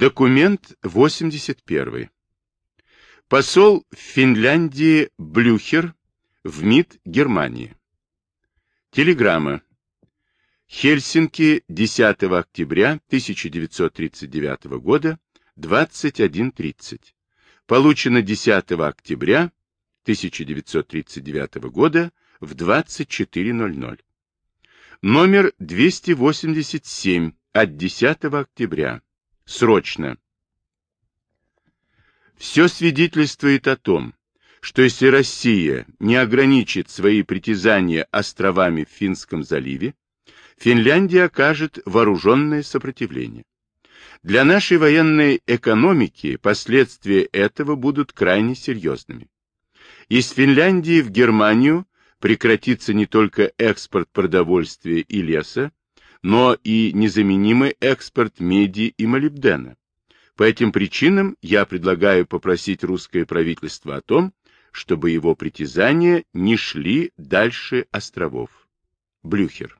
Документ 81. Посол в Финляндии Блюхер в МИД Германии. Телеграмма. Хельсинки, 10 октября 1939 года, 21.30. Получено 10 октября 1939 года в 24.00. Номер 287 от 10 октября. Срочно. Все свидетельствует о том, что если Россия не ограничит свои притязания островами в Финском заливе, Финляндия окажет вооруженное сопротивление. Для нашей военной экономики последствия этого будут крайне серьезными. Из Финляндии в Германию прекратится не только экспорт продовольствия и леса, но и незаменимый экспорт меди и молибдена. По этим причинам я предлагаю попросить русское правительство о том, чтобы его притязания не шли дальше островов. Блюхер.